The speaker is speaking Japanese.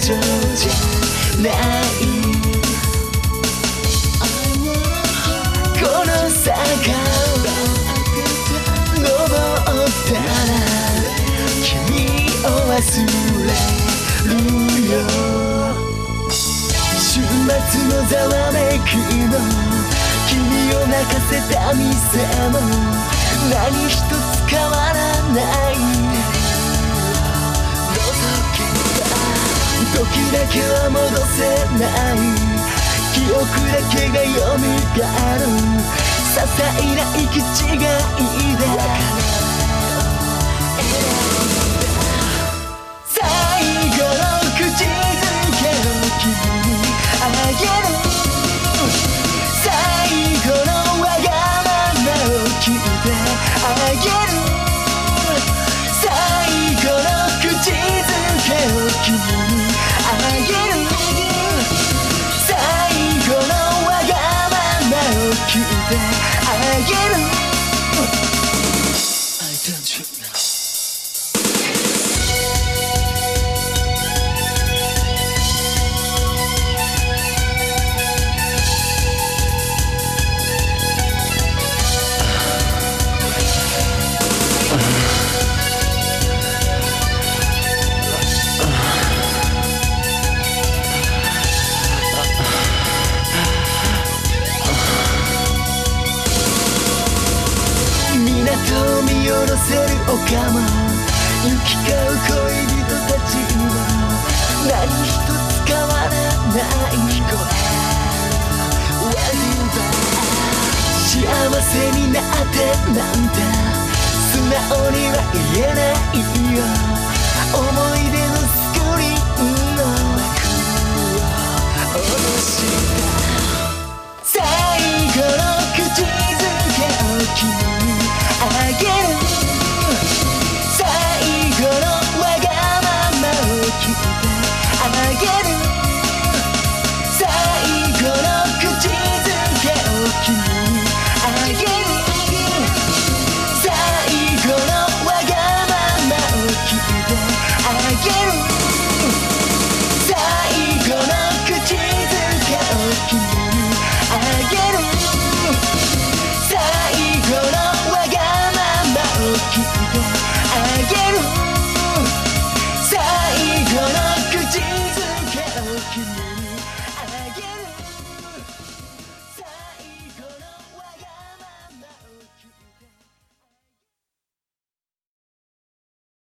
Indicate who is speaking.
Speaker 1: 情じゃないこの坂を登ったら君を忘れるよ週末のざわめくの君を泣かせた店も何一つ変わらないだけは戻せない。記憶だけが蘇る。些細な行き違いで attention. てなんて素直には言え